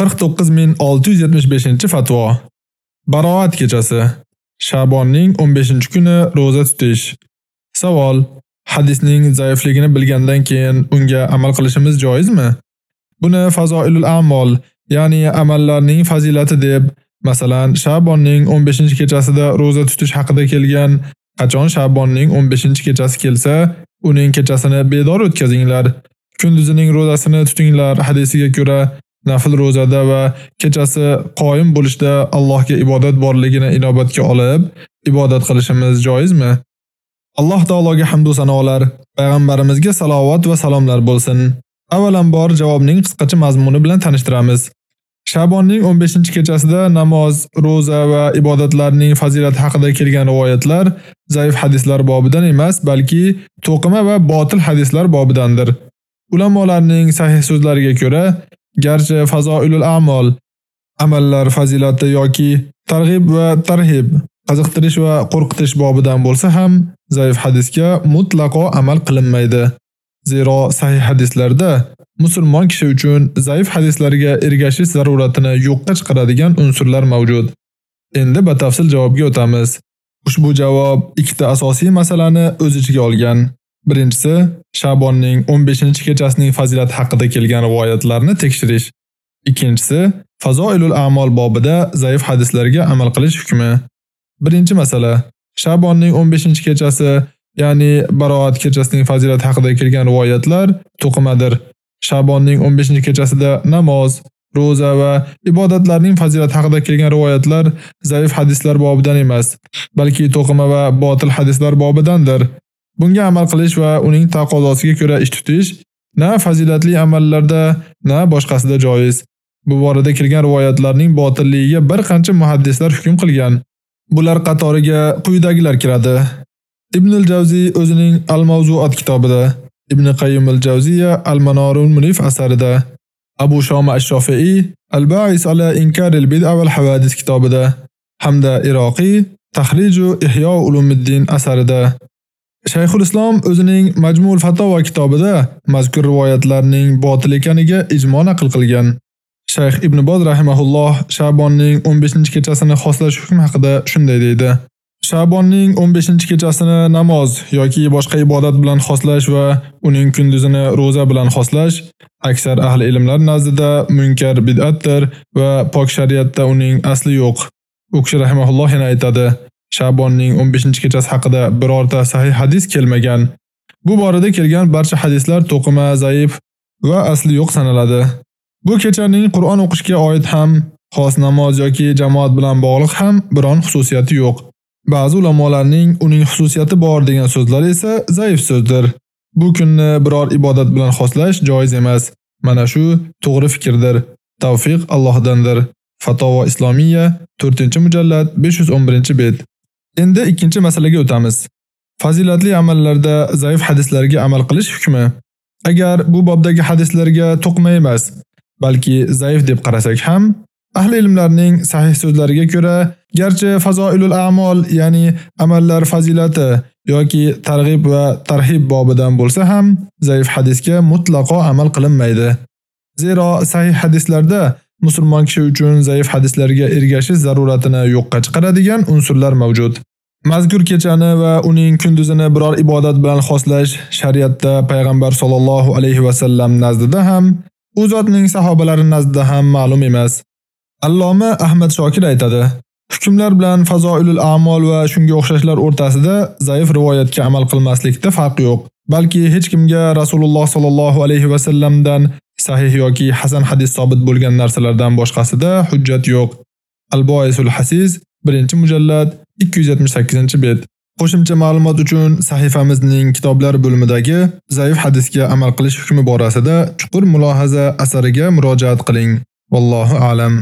49675-fatvo. Baroat kechasi. Shabonning 15-kuni roza tutish. Savol: Hadisning zaifligini bilgandan keyin unga amal qilishimiz joizmi? Buni fazoilul a'mol, ya'ni amallarning fazilati deb, masalan, Shabonning 15-kechasida roza tutish haqida kelgan, qachon Shabonning 15-kechasi kelsa, uning kechasini bedor o'tkazinglar. Kunduzining rozasini tutinglar hadisiga ko'ra nafl rozada va kechasi qoyim bo'lishda Allohga ibodat borligini inobatga olib, ibodat qilishimiz joizmi? Alloh taologa hamd va sanolar, payg'ambarimizga salovat va salomlar bo'lsin. Avvalambor javobning qisqacha mazmuni bilan tanishtiramiz. Shabonning 15-kechasida namoz, roza va ibodatlarning fazilati haqida kelgan rivoyatlar zaif hadislar bobidan emas, balki to'qima va botil hadislar bobidandir. Ulamolarning sahih so'zlariga ko'ra, garchi fazoilul a'mol amallar fazilati yoki targ'ib va tarhib, qiziqtirish va qo'rqitish bobidan bo'lsa ham, zaif hadisga mutlaqo amal qilinmaydi. Zero sahih hadislarda musulmon kishi uchun zaif hadislarga ergashish zaruratini yo'qqa chiqaradigan unsurlar mavjud. Endi batafsil javobga o'tamiz. Ushbu javob ikkita asosiy masalani o'z ichiga olgan. Birinchisi, Shabonning 15-kechasining fazilati haqida kelgan rivoyatlarni tekshirish. Ikkinchisi, fazoilul a'mol bobida zaif hadislarga amal qilish hukmi. Birinchi masala, Shabonning 15-kechasi, ya'ni Baroat kechasining fazilati haqida kelgan rivoyatlar to'qimadir. Shabonning 15-kechasida namoz, roza va ibodatlarning fazilati haqida kelgan rivoyatlar zaif hadislar bobidan emas, balki to'qima va botil hadislar bobidandir. Bunga amal qilish va uning taqozosiga ko'ra ish tutish na fazilatli amallarda, na boshqasida joiz. Bu borada kirgan rivoyatlarning botilligiga bir qancha muhaddislar hukm qilgan. Bular qatoriga quyidagilar kiradi. Ibn al-Jawzi o'zining Al-Mawzu'at kitobida, Ibn Qayyim al-Jawziya Al-Manarul Munif asarida, Abu Shoma ash-Shofi'i Al-Ba'is ala inkar al-bid'a wal hawadis kitobida hamda Iroqi Tahriju Ihyo Ulumuddin asarida Shayxul Islom o'zining Majmu'ul Fatawa kitobida mazkur rivoyatlarning botil ekaniga ijmo naql qilgan. Shayx Ibn Boz rahimahulloh Shabonning 15-kechasini xoslash hukmi haqida shunday deydi. Shabonning 15-kechasini namoz yoki boshqa ibodat bilan xoslash va uning kunduzini roza bilan xoslash aksar ahli ilmlar nazdida munkar bid'atdir va pok shariatda uning asli yo'q. U kishi rahimahulloh yana aytadi: Shabonning 15-kechasi haqida birorta sahih hadis kelmagan. Bu borada kelgan barcha hadislar to'qima, zaif va asli yo'q sanaladi. Bu kechaning Qur'on o'qishga oid ham, xos namoz yoki jamoat bilan bog'liq ham biron xususiyati yo'q. Ba'zi ulamolarning uning xususiyati bor degan so'zlar esa zaif so'zdir. Bu kunni biror ibodat bilan xoslash joiz emas. Mana shu to'g'ri fikrdir. Tavfiq Allohdandir. Fatovo Islomiya 4-mujallad 511-bet. Endi ikkinchi masalaga o'tamiz. Fazilatli amallarda zaif hadislarga amal qilish hukmi. Agar bu bobdagi hadislarga to'qma emas, balki zaif deb qarasak ham, ahli ilmlarning sahih so'zlariga ko'ra, garchi fazoilul a'mol, ya'ni amallar fazilati yoki targ'ib va tarhib bobidan bo'lsa ham, zaif hadisga mutlaqo amal qilinmaydi. Zero sahih hadislarda musulmon kishi uchun zaif hadislarga ergashish zaruratini yo'qqa chiqaradigan unsurlar mavjud. Mazkur kechani va uning kunduzini biror ibodat bilan xoslash shariatda payg'ambar sollallohu alayhi va sallam nazdida ham, u zotning sahobalari nazdida ham ma'lum emas. Alloma Ahmad Shokir aytadi: Hukmlar bilan fazoilul a'mol va shunga o'xshashlar o'rtasida zaif rivoyatga amal qilmaslikda farq yo'q. Balki hech kimga Rasululloh sallallohu alayhi va sallamdan sahih yoki hasan hadis sobit bo'lgan narsalardan boshqasida hujjat yo'q. Al-Boisul Hasiz 1-mujallad 278-bet. Qo'shimcha ma'lumot uchun sahifamizning kitoblar bo'limidagi zaif hadisga amal qilish hukmi borasida chuqur mulohaza asariga murojaat qiling. Vallohu a'lam.